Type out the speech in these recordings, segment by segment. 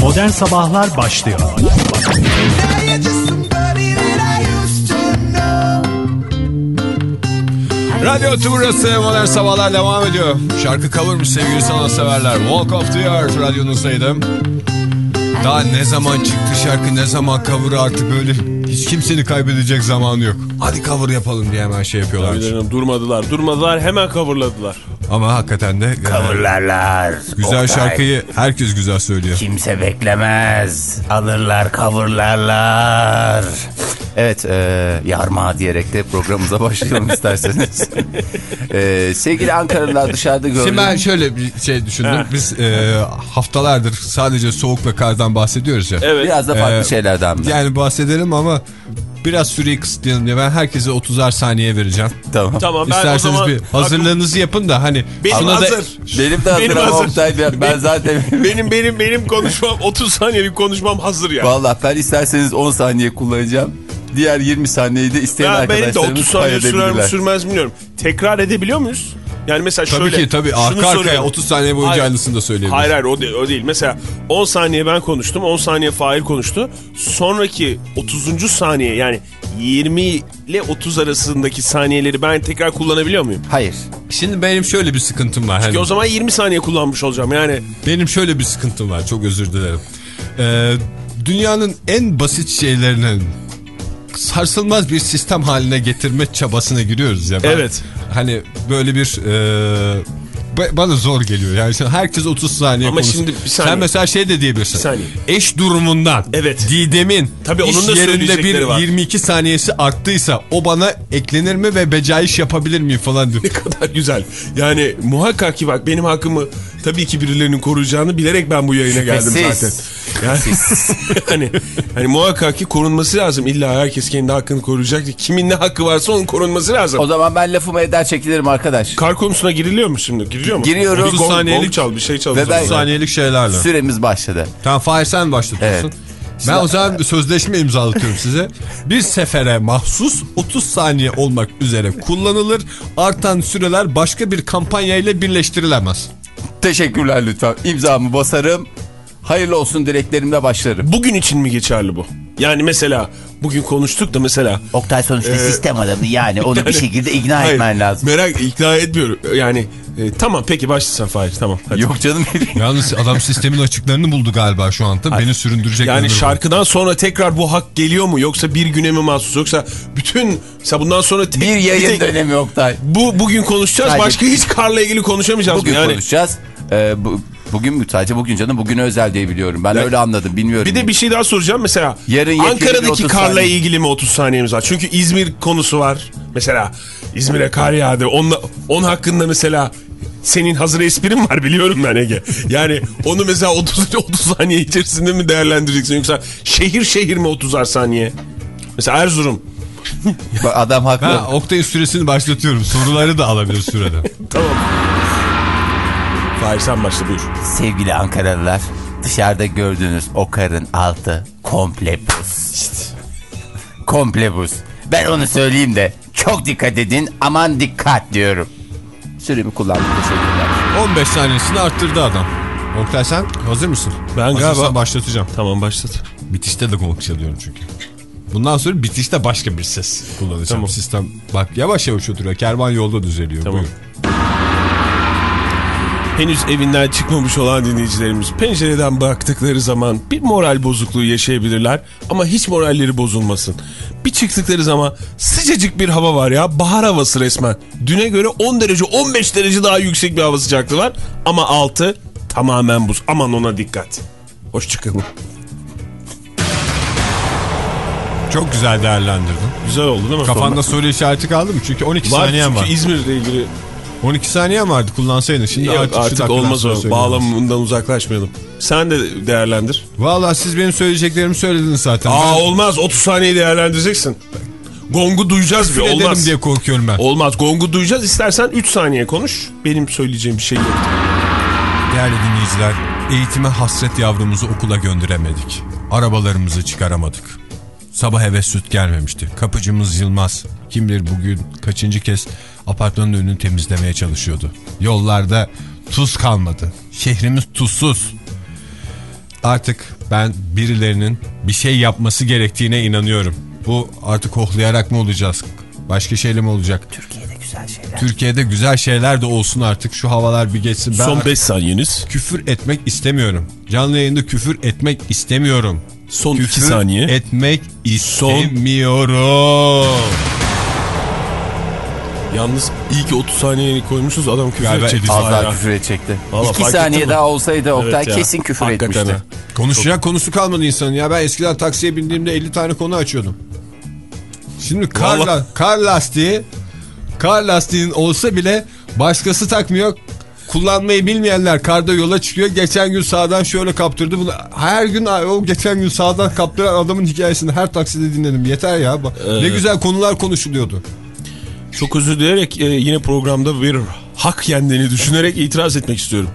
Modern Sabahlar başlıyor. Radyo Tümrüt'ü Modern Sabahlar devam ediyor. Şarkı covermış sevgili sanatseverler. Walk of the Earth radyonuzdaydım. Daha ne zaman çıktı şarkı ne zaman cover artık böyle hiç kimsenin kaybedecek zamanı yok. Hadi cover yapalım diye hemen şey yapıyorlar. Durmadılar. Durmadılar hemen coverladılar. Ama hakikaten de e, Kavurlarlar. güzel Oktay. şarkıyı herkes güzel söylüyor. Kimse beklemez. Alırlar kavurlarlar. Evet e, yarma diyerek de programımıza başlayalım isterseniz. e, sevgili Ankaralılar dışarıda gördüm. Şimdi ben şöyle bir şey düşündüm. Biz e, haftalardır sadece soğuk ve kardan bahsediyoruz ya. Evet. Biraz da farklı Ee, şeylerden mi? Yani bahsedelim ama biraz süreyi kısıtlayalım diye ben herkese 30'ar saniye vereceğim. Tamam. Tamam ben İsterseniz zaman... bir hazırlığınızı yapın da hani Benim şuna da- hazır. Benim de hazır Benim ama hazır. Oktay ben, ben zaten... Benim benim benim konuşmam 30 saniyelik konuşmam hazır ya. Vallahi ben isterseniz 10 saniye kullanacağım. Diğer 20 saniyeyi de isteyen Ya benim de arkadaşlarımız 30 saniye sürer mi sürmez mi bilmiyorum. Tekrar edebiliyor muyuz? Yani mesela Tabii şöyle. ki tabii arka arkaya soruyorum. 30 saniye boyunca Hayır. aynısını da söyleyebiliriz. Hayır hayır o değil, o değil. Mesela 10 saniye ben konuştum 10 saniye Fahir konuştu. Sonraki 30. saniye yani 20 ile 30 arasındaki saniyeleri ben tekrar kullanabiliyor muyum? Hayır. Şimdi benim şöyle bir sıkıntım var. Ki Hani o zaman 20 saniye kullanmış olacağım yani. benim şöyle bir sıkıntım var. Çok özür dilerim. Ee, dünyanın en basit şeylerinin sarsılmaz bir sistem haline getirme çabasına giriyoruz ya. Ben Evet. Hani böyle bir e, bana zor geliyor. Yani şimdi herkes 30 saniye Ama konuşsun. şimdi bir saniye. Sen mesela şey de diyebilirsin. Bir saniye. Eş durumundan. Evet. Didem'in Tabii iş onun da yerinde bir var. 22 saniyesi arttıysa o bana eklenir mi ve becaiş yapabilir miyim falan diyor. Ne kadar güzel. Yani muhakkak ki bak benim hakkımı tabii ki birilerinin koruyacağını bilerek ben bu yayına geldim Şüphesiz. zaten. Yani, hani, hani muhakkak ki korunması lazım. İlla herkes kendi hakkını koruyacak. diye. Kimin ne hakkı varsa onun korunması lazım. O zaman ben lafımı eder çekilirim arkadaş. Kar konusuna giriliyor mu şimdi? Giriliyor mu? Giriyorum. Bir gong, Saniyelik- gong çal bir şey çal. Ve ben- 30 saniyelik şeylerle. Süremiz başladı. Tamam Fahir sen başlatıyorsun. Evet. Ben o zaman sözleşme imzalatıyorum size. Bir sefere mahsus 30 saniye olmak üzere kullanılır. Artan süreler başka bir kampanya ile birleştirilemez. Teşekkürler lütfen. İmzamı basarım. Hayırlı olsun dileklerimle başlarım. Bugün için mi geçerli bu? Yani mesela bugün konuştuk da mesela. Oktay sonuçta Ee, sistem adamı yani onu bir Yani- şekilde ikna Hayır, etmen lazım. Merak ikna etmiyorum. Yani e, tamam peki başla sen Fahir tamam. Hadi. Yok canım. Yalnız adam sistemin açıklarını buldu galiba şu anda. Beni süründürecek. Yani şarkıdan sonra tekrar bu hak geliyor mu yoksa bir güne mi mahsus yoksa bütün mesela bundan sonra tek, bir yayın tek- dönemi Oktay. bu bugün konuşacağız Sadece- başka hiç karla ilgili konuşamayacağız Bugün yani konuşacağız. Ee, bu, bugün mü? Sadece bugün canım. Bugüne özel diye biliyorum. Ben öyle anladım. Bilmiyorum. bir de bir şey daha soracağım mesela Yarın Ankara'daki 30 karla saniye. ilgili mi 30 saniyemiz var? Çünkü İzmir konusu var. Mesela İzmir'e kar yağdı. Onunla, onun hakkında mesela senin hazır esprin var biliyorum ben Ege. Yani onu mesela 30 30 saniye içerisinde mi değerlendireceksin yoksa şehir şehir mi 30'ar saniye? Mesela Erzurum. Adam haklı. Ha, Oktay'ın süresini başlatıyorum. Soruları da alabilir sürede. Tamam. Fahir sen başla buyur. Sevgili Ankaralılar dışarıda gördüğünüz o karın altı komple buz. komple buz. Ben onu söyleyeyim de çok dikkat edin aman dikkat diyorum. Süremi kullandım teşekkürler. 15 saniyesini arttırdı adam. Oktay sen hazır mısın? Ben Hazırsan galiba- başlatacağım. Tamam başlat. Bitişte de gong çalıyorum çünkü. Bundan sonra bitişte başka bir ses kullanacağım. Tamam. Sistem bak yavaş yavaş oturuyor. Kervan yolda düzeliyor. Tamam. Buyur. Henüz evinden çıkmamış olan dinleyicilerimiz pencereden baktıkları zaman bir moral bozukluğu yaşayabilirler ama hiç moralleri bozulmasın. Bir çıktıkları zaman sıcacık bir hava var ya bahar havası resmen. Düne göre 10 derece 15 derece daha yüksek bir hava sıcaklığı var ama altı tamamen buz. Aman ona dikkat. Hoşçakalın. Çok güzel değerlendirdin. Güzel oldu değil mi? Kafanda soru işareti kaldı mı? Çünkü 12 var saniyen çünkü var. İzmir'le ilgili 12 saniyen vardı kullansaydın. Şimdi Yok, artık, olmaz o. Bağlamından uzaklaşmayalım. Sen de değerlendir. Valla siz benim söyleyeceklerimi söylediniz zaten. Aa Ben olmaz 30 saniye değerlendireceksin. Gongu duyacağız bir küfür olmaz. diye korkuyorum ben. Olmaz gongu duyacağız istersen 3 saniye konuş. Benim söyleyeceğim bir şey yok. Değerli dinleyiciler, eğitime hasret yavrumuzu okula gönderemedik. Arabalarımızı çıkaramadık. Sabah eve süt gelmemişti. Kapıcımız Yılmaz. Kim bilir bugün kaçıncı kez apartmanın önünü temizlemeye çalışıyordu. Yollarda tuz kalmadı. Şehrimiz tuzsuz. artık ben birilerinin bir şey yapması gerektiğine inanıyorum. Bu artık hohlayarak mı olacağız? Başka şeyle mi olacak? Türkiye'de güzel şeyler. Türkiye'de güzel şeyler de olsun artık. Şu havalar bir geçsin. Ben Son artık 5 saniyeniz. küfür etmek istemiyorum. Canlı yayında küfür etmek istemiyorum. Son 2 Küfür saniye. etmek istemiyorum. Yalnız iyi ki 30 saniyeni koymuşuz adam küfür Galiba edecekti. Az daha Hala. küfür edecekti. Vallahi İki fark saniye ettin mi? daha olsaydı Oktay Evet ya. kesin küfür Hakikaten etmişti. ha. Konuşacak konusu kalmadı insanın ya. Ben eskiden taksiye bindiğimde 50 tane konu açıyordum. Şimdi kar, Vallahi. la- kar lastiği kar lastiğin olsa bile başkası takmıyor. Kullanmayı bilmeyenler karda yola çıkıyor. Geçen gün sağdan şöyle kaptırdı. Bunu her gün o geçen gün sağdan kaptıran adamın hikayesini her takside dinledim. Yeter ya. Bak, Ne güzel konular konuşuluyordu. Çok özür dileyerek e, yine programda bir hak yendiğini düşünerek itiraz etmek istiyorum.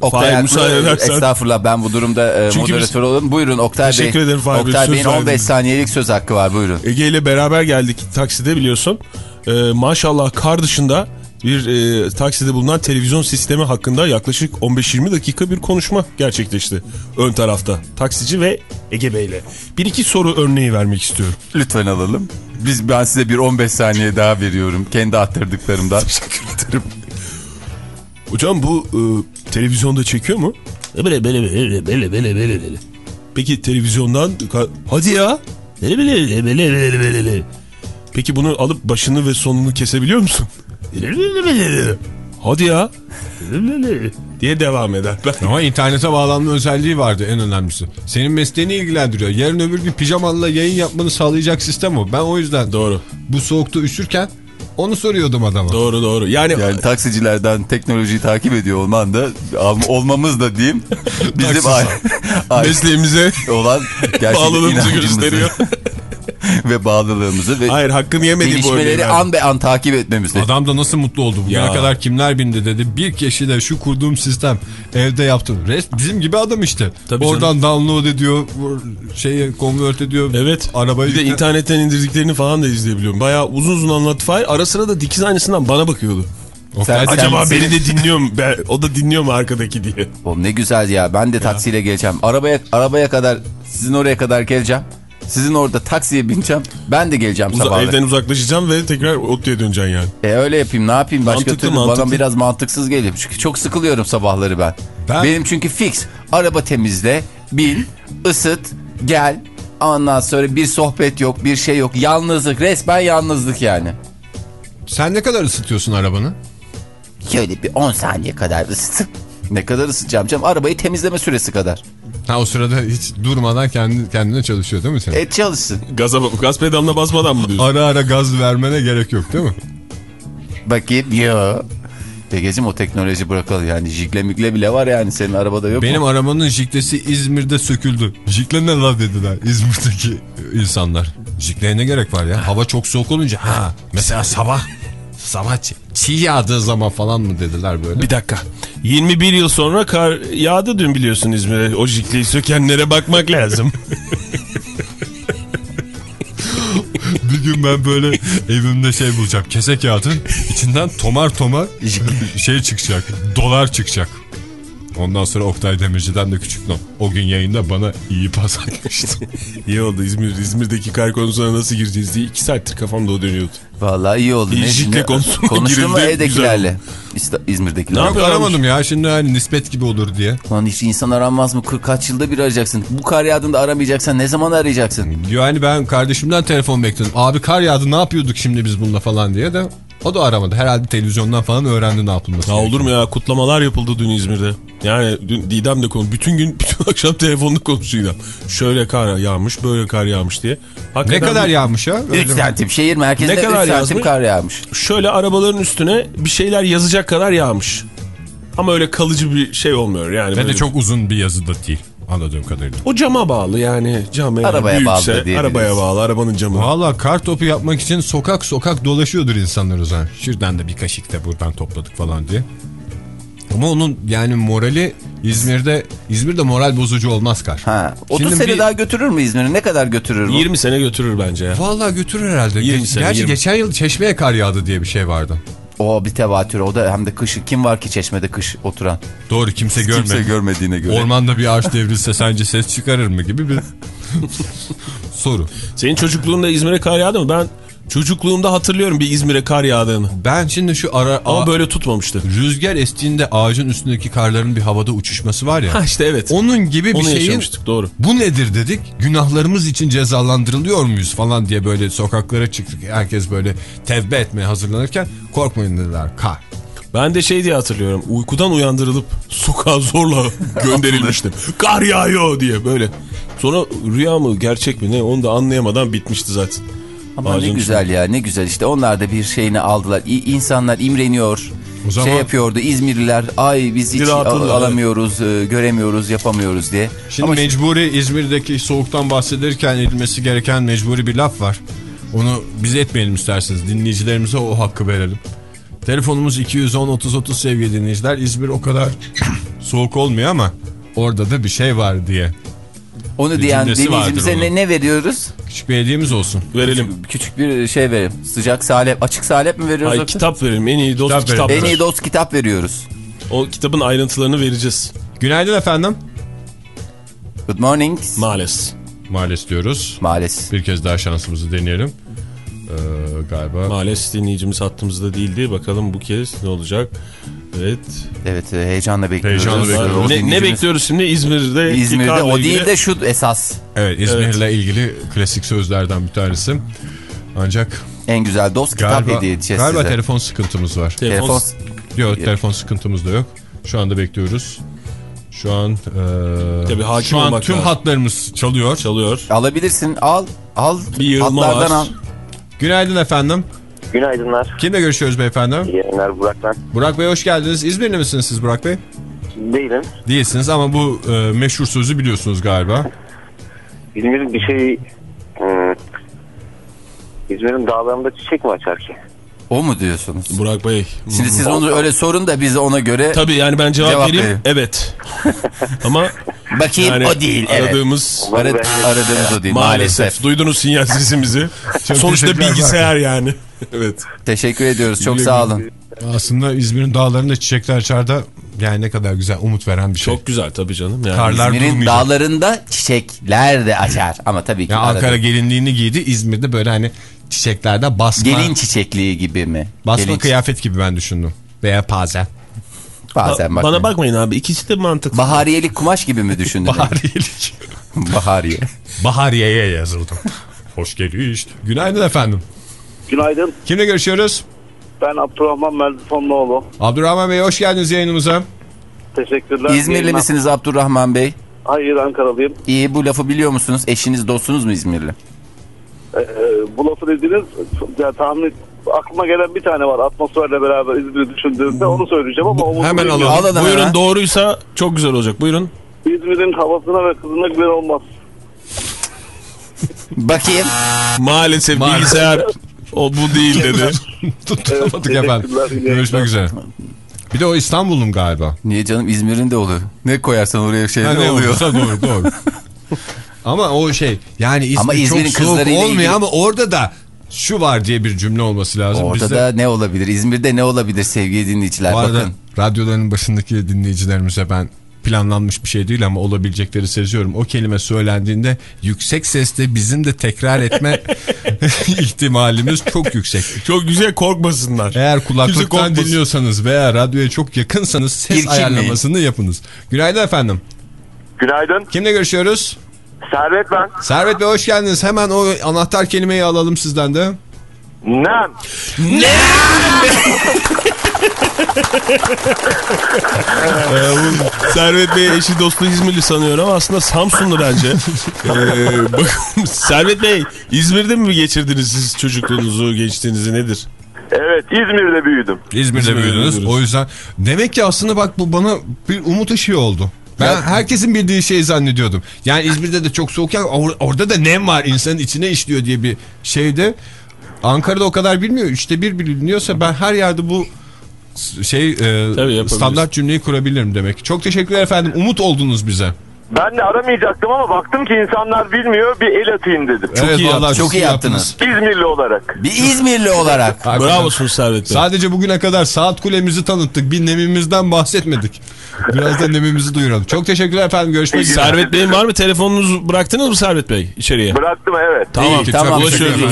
Oktay Fahir, haklı. müsaade edersen. Estağfurullah ben bu durumda e, Çünkü moderatör olalım. Buyurun Oktay Bey. Teşekkür ederim Fahir Bey, Oktay söz Bey'in 15 verdiniz. saniyelik söz hakkı var buyurun. Ege ile beraber geldik takside biliyorsun. E, maşallah kar dışında bir e, takside bulunan televizyon sistemi hakkında yaklaşık 15-20 dakika bir konuşma gerçekleşti. Ön tarafta taksici ve Ege Bey ile. Bir iki soru örneği vermek istiyorum. Lütfen alalım. Biz ben size bir 15 saniye daha veriyorum. Kendi attırdıklarımdan. Teşekkür ederim. Hocam bu e, televizyonda çekiyor mu? Böyle böyle böyle böyle böyle böyle. Peki televizyondan hadi ya. Böyle böyle böyle böyle böyle. Peki bunu alıp başını ve sonunu kesebiliyor musun? Hadi ya. diye devam eder. Ama internete bağlanma özelliği vardı en önemlisi. Senin mesleğini ilgilendiriyor. Yarın öbür gün pijamanla yayın yapmanı sağlayacak sistem o. Ben o yüzden Doğru. bu soğukta üşürken onu soruyordum adama. Doğru doğru. Yani, Yani taksicilerden teknolojiyi takip ediyor olman da olmamız da diyeyim. Bizim mesleğimize olan gerçekten bağlılığımızı inancımızı gösteriyor. ve bağlılığımızı ve Hayır hakkını yemediği bu örneği gelişmeleri verdim. an be an takip etmemizde. Adam da nasıl mutlu oldu. Bugüne Ya. kadar kimler bindi dedi. Bir kişi de şu kurduğum sistem evde yaptım. Rest bizim gibi adam işte. Tabii Oradan download ediyor. bu Şeyi convert ediyor. Evet. Arabayı bir de internetten indirdiklerini falan da izleyebiliyorum. Bayağı uzun uzun anlattı Fahir. Ara sıra da dikiz aynısından bana bakıyordu. Sen- Acaba senin- beni de dinliyor mu? Ben, o da dinliyor mu arkadaki diye. Oğlum ne güzel ya. Ben de taksiyle geleceğim. Arabaya arabaya kadar sizin oraya kadar geleceğim. Sizin orada taksiye bineceğim. Ben de geleceğim Uza- sabahleyin. evden uzaklaşacağım ve tekrar ODTÜ'ye döneceksin yani. E öyle yapayım ne yapayım başka Mantıklı, türlü bana mantıklı. biraz mantıksız geliyor. Çünkü çok sıkılıyorum sabahları ben. Ben- Benim çünkü fix araba temizle, bin, ısıt, gel. Ondan sonra bir sohbet yok, bir şey yok. Yalnızlık, resmen yalnızlık yani. Sen ne kadar ısıtıyorsun arabanı? Şöyle bir 10 saniye kadar ısıtıp ne kadar ısıtacağım canım? Arabayı temizleme süresi kadar. Ha o sırada hiç durmadan kendi, kendine çalışıyor değil mi senin? Et E, çalışsın. Gaza, gaz pedalına basmadan mı diyorsun? Ara ara gaz vermene gerek yok değil mi? Bakayım. Yo. Pegeciğim o teknoloji bırakalım yani jikle mükle bile var yani senin arabada yok Benim mu? arabanın jiklesi İzmir'de söküldü. Jikle ne la dediler İzmir'deki insanlar. Jikleye ne gerek var ya? Hava çok soğuk olunca. Ha mesela sabah sabah çi- çiğ yağdığı zaman falan mı dediler böyle. Bir dakika. 21 yıl sonra kar yağdı dün biliyorsun İzmir'e. O jikleyi sökenlere bakmak lazım. Bir gün ben böyle evimde şey bulacağım. Kese kağıdın içinden tomar tomar şey çıkacak. Dolar çıkacak. Ondan sonra Oktay Demirci'den de küçük not. O gün yayında bana iyi pas atmıştı. İyi oldu İzmir. İzmir'deki kar konusuna nasıl gireceğiz diye 2 saattir kafamda o dönüyordu. Vallahi iyi oldu. Şimdi? konusuna Konuştun mu evdekilerle? İzmir'dekilerle. Ne yapıyorlarmış? aramadım ya şimdi hani nispet gibi olur diye. Lan hiç insan aranmaz mı? 40 kaç yılda bir arayacaksın. Bu kar yağdığında aramayacaksan ne zaman arayacaksın? Yani ben kardeşimden telefon bekledim. Abi kar yağdı ne yapıyorduk şimdi biz bununla falan diye de o da aramadı. Herhalde televizyondan falan öğrendi ne yapılması. Ya olur mu ya kutlamalar yapıldı dün İzmir'de. Yani dün Didem de konu bütün gün bütün akşam telefonda konuşuyor Didem. Şöyle kar yağmış böyle kar yağmış diye. Ne Hakikaten kadar bir- yağmış ya? Öyle 3 mi? santim şehir merkezinde Ne 3 kadar santim yazmış? kar yağmış. Şöyle arabaların üstüne bir şeyler yazacak kadar yağmış. Ama öyle kalıcı bir şey olmuyor yani. Ve böyle de çok uzun bir yazı da değil anladığım kadarıyla. O cama bağlı yani cam eğer Arabaya bağlı büyükse, diyebiliriz. arabaya bağlı arabanın camı. Valla kar topu yapmak için sokak sokak dolaşıyordur insanlar o zaman. Şuradan da bir kaşık da buradan topladık falan diye. Ama onun yani morali İzmir'de İzmir'de moral bozucu olmaz kar. Ha, 30 Şimdi sene bir- daha götürür mü İzmir'i? Ne kadar götürür bu? 20 sene götürür bence ya. Vallahi götürür herhalde. 20 Ge- sene, Gerçi 20. geçen yıl çeşmeye kar yağdı diye bir şey vardı. O bir tevatür o da hem de kışı kim var ki çeşmede kış oturan? Doğru kimse görmedi. Kimse görmediğine göre. Ormanda bir ağaç devrilse sence ses çıkarır mı gibi bir soru. Senin çocukluğunda İzmir'e kar yağdı mı? Ben çocukluğumda hatırlıyorum bir İzmir'e kar yağdığını. Ben şimdi şu ara Ama böyle tutmamıştı. rüzgar estiğinde ağacın üstündeki karların bir havada uçuşması var ya. Ha işte evet. Onun gibi bir Onu şeyin doğru. bu nedir dedik. Günahlarımız için cezalandırılıyor muyuz falan diye böyle sokaklara çıktık. Herkes böyle tevbe etmeye hazırlanırken korkmayın dediler kar. Ben de şey diye hatırlıyorum. Uykudan uyandırılıp sokağa zorla gönderilmiştim. Kar yağıyor diye böyle. Sonra rüya mı gerçek mi ne onu da anlayamadan bitmişti zaten. Ama Ağacın ne güzel ya ne güzel işte onlar da bir şeyini aldılar. İ- insanlar imreniyor. O zaman- Şey yapıyordu İzmirliler ay biz hiç al- alamıyoruz, e, göremiyoruz, yapamıyoruz diye. Şimdi Ama mecburi İzmir'deki soğuktan bahsederken edilmesi gereken mecburi bir laf var. Onu biz etmeyelim isterseniz. Dinleyicilerimize o hakkı verelim. Telefonumuz 210-30-30 sevgili dinleyiciler. İzmir o kadar soğuk olmuyor ama orada da bir şey var diye. onu bir diyen dinleyicimize ne, ne veriyoruz? Küçük bir hediyemiz olsun. Verelim. Küçük bir şey verelim. Sıcak salep, açık salep mi veriyoruz? Ay yoksa? kitap verelim. En iyi dost Kitap kitap. En iyi dost kitap veriyoruz. O kitabın ayrıntılarını vereceğiz. Günaydın efendim. Good morning. Maalesef. Maalesef diyoruz. Maalesef. Bir kez daha şansımızı deneyelim. Ee, galiba. Maalesef dinleyicimiz hattımızda değildi. Bakalım bu kez ne olacak? Evet. Evet e, heyecanla bekliyoruz. Heyecanla bekliyoruz. Ne, ne bekliyoruz şimdi İzmir'de? İzmir'de o ilgili- değil de şu esas. Evet İzmir'le ilgili klasik sözlerden bir tanesi. Ancak En güzel dost kitap galiba, hediye edeceğiz galiba size. telefon sıkıntımız var. Telefon, Telefon. Yok telefon sıkıntımız da yok. Şu anda bekliyoruz. Şu an eee, Tabii hakim şu an tüm lazım. hatlarımız çalıyor. çalıyor. Alabilirsin al. Al. Bir yığılma hatlardan var. al. Günaydın efendim. Günaydınlar. Kimle görüşüyoruz beyefendi? İyi yayınlar Burak ben. Burak Bey hoş geldiniz. İzmirli misiniz siz Burak Bey? Değilim. Değilsiniz ama bu e, meşhur sözü biliyorsunuz galiba. İzmir'in bir şey... Hmm, İzmir'in dağlarında çiçek mi açar ki? O mu diyorsunuz? Burak Bey. Şimdi siz onu öyle sorun da biz ona göre Tabii yani ben cevap, Cevap vereyim. verin. Evet. Ama bakayım yani o değil. Evet. aradığımız ben- aradığımız o değil maalesef. maalesef. Duydunuz sinyal sesimizi. Sonuçta bilgisayar yani. evet. Teşekkür ediyoruz. Çok Güle sağ olun. Aslında İzmir'in dağlarında çiçekler açarda yani ne kadar güzel umut veren bir şey. Çok güzel tabii canım. Yani Karlar İzmir'in durmayacak. dağlarında çiçekler de açar. Ama tabii ki Ya arada- Ankara gelinliğini giydi. İzmir'de böyle hani çiçeklerde basma, gelin çiçekliği gibi mi? basma gelin kıyafet gibi ben düşündüm. Veya pazen. Bazen bak. Bana bakmayın abi ikisi de mantıklı. Bahariyelik kumaş gibi mi düşündün? Bahariyelik. Bahariye. Bahariye'ye yazıldım. Hoş geldin. Günaydın efendim. Günaydın. Kimle görüşüyoruz? Ben Abdurrahman Merzifonluoğlu. Abdurrahman Bey hoş geldiniz yayınımıza. Teşekkürler. İzmirli Yayınlar- misiniz Abdurrahman Bey? Hayır Ankaralıyım. İyi bu lafı biliyor musunuz? Eşiniz dostunuz mu İzmirli? Ee, bu lafı dediniz ya tahmin aklıma gelen bir tane var atmosferle beraber İzmir'i düşündüğümde onu söyleyeceğim ama o Hemen alalım. Alalım Buyurun hemen. doğruysa çok güzel olacak. Buyurun. İzmir'in havasına ve kızına güven olmaz. Bakayım. Maalesef, Maalesef. bilgisayar o bu değil dedi. Tutturamadık Evet, efendim. Görüşmek üzere. Bir de o İstanbul'un galiba. Niye canım İzmir'in de oluyor. Ne koyarsan oraya şey Ha, ne ne oluyor? doğru doğru. ama o şey yani İzmir Ama İzmir'in çok soğuk olmuyor ilgili- ama orada da şu var diye bir cümle olması lazım. Orada Bizde- da ne olabilir? İzmir'de ne olabilir sevgili dinleyiciler? Bu arada Bakın. radyoların başındaki dinleyicilerimize ben planlanmış bir şey değil ama olabilecekleri seziyorum. O kelime söylendiğinde yüksek sesle bizim de tekrar etme ihtimalimiz çok yüksek. Çok güzel korkmasınlar. Eğer kulaklıktan korkmasın. dinliyorsanız veya radyoya çok yakınsanız ses İrkinmeyin. ayarlamasını yapınız. Günaydın efendim. Günaydın. Kimle görüşüyoruz? Servet ben. Servet Bey hoş geldiniz. Hemen o anahtar kelimeyi alalım sizden de. Nem. Servet Bey eşi dostu İzmirli sanıyor ama aslında Samsunlu bence. ee, bakın Servet Bey İzmir'de mi geçirdiniz siz çocukluğunuzu, gençliğinizi nedir? Evet İzmir'de büyüdüm. İzmir'de İzmir'de büyüdünüz. O yüzden demek ki aslında bak bu bana bir umut ışığı oldu. Ben herkesin bildiği şeyi zannediyordum. Yani İzmir'de de çok soğuk ya or- orada da nem var insanın içine işliyor diye bir şeydi. Ankara'da o kadar bilmiyor. Üçte bir biliniyorsa ben her yerde bu şey e, standart cümleyi kurabilirim demek. Çok teşekkürler efendim. Umut oldunuz bize. Ben de aramayacaktım ama baktım ki insanlar bilmiyor bir el atayım dedim. evet, iyi vallahi Çok iyi yaptınız. İzmirli olarak. Bir İzmirli olarak. Bravosunuz Servet Bey. Sadece bugüne kadar saat kulemizi tanıttık. Bir nemimizden bahsetmedik. Biraz da nemimizi duyuralım. Çok teşekkürler efendim. Görüşmek üzere. Servet Bey'in var mı? Telefonunuzu bıraktınız mı Servet Bey içeriye? Bıraktım evet. Tamam. İyi, tamam.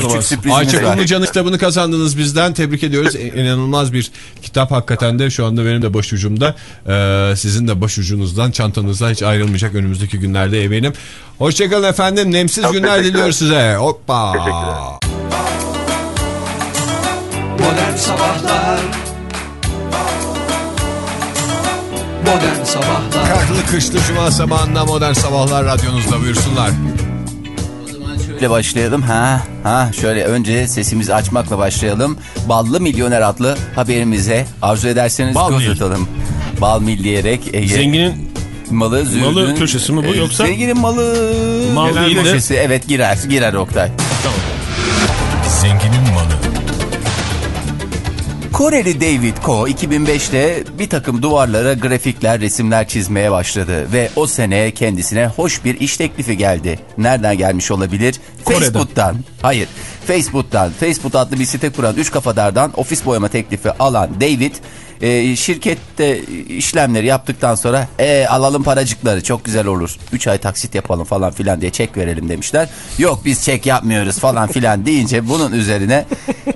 Çok Ayça. Kumlucan'ın kitabını kazandınız bizden. Tebrik ediyoruz. İnanılmaz bir kitap hakikaten de şu anda benim de başucumda. Ee, sizin de başucunuzdan, çantanızdan hiç ayrılmayacak önümüzdeki günlerde eminim. Hoşçakalın efendim. Nemsiz Çok günler diliyoruz size. Hoppa. Modern Sabahlar Modern Sabahlar Karlı kışlı cuma sabahında modern sabahlar radyonuzda buyursunlar. Şöyle başlayalım. Ha, ha şöyle önce sesimizi açmakla başlayalım. Ballı Milyoner adlı haberimize arzu ederseniz Bal göz atalım. Bal Mil diyerek Ege Zenginin malı zürdün. Malı köşesi mi bu E, yoksa? Zenginin malı Mal değil de- köşesi evet girer girer Oktay. Zenginin malı. Koreli David Ko 2005'te bir takım duvarlara grafikler, resimler çizmeye başladı ve o sene kendisine hoş bir iş teklifi geldi. Nereden gelmiş olabilir? Kore'den. Facebook'tan. Hayır, Facebook'tan. Facebook adlı bir site kuran üç kafadardan ofis boyama teklifi alan David e, şirkette işlemleri yaptıktan sonra e, alalım paracıkları çok güzel olur. 3 ay taksit yapalım falan filan diye çek verelim demişler. Yok biz çek yapmıyoruz falan filan deyince bunun üzerine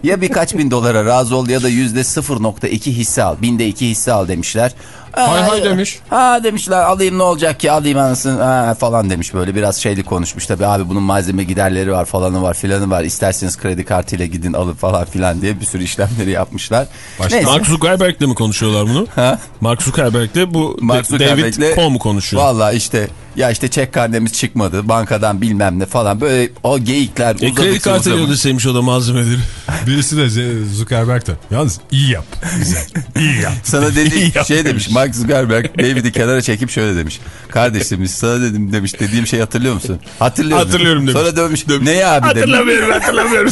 ya birkaç bin dolara razı ol ya da yüzde 0.2 hisse al. Binde 2 hisse al demişler. Hay hay demiş. Ha demişler alayım ne olacak ki alayım anasını ha, falan demiş böyle biraz şeyli konuşmuş tabii abi bunun malzeme giderleri var falanı var filanı var isterseniz kredi kartıyla gidin alın falan filan diye bir sürü işlemleri yapmışlar. Başka- Neyse. Mark Zuckerberg'le mi konuşuyorlar bunu? Ha? Mark Zuckerberg'le bu Mark Da- David Zuckerberg'le- Ko mu konuşuyor? Valla işte ya işte çek karnemiz çıkmadı bankadan bilmem ne falan böyle o geyikler E, kredi uzadıkça kartıyla uzamış. ödeseymiş o da malzemeleri. Birisi de Zuckerberg de. Yalnız iyi yap. Güzel. İyi yap. Sana dedi İyi yap şey demiş Mark Zuckerberg David'i kenara çekip şöyle demiş. Kardeşim sana dedim demiş dediğim şey hatırlıyor musun? Hatırlıyorum. Hatırlıyorum demiş. Sonra dönmüş. Ne ya abi demiş. Hatırlamıyorum hatırlamıyorum.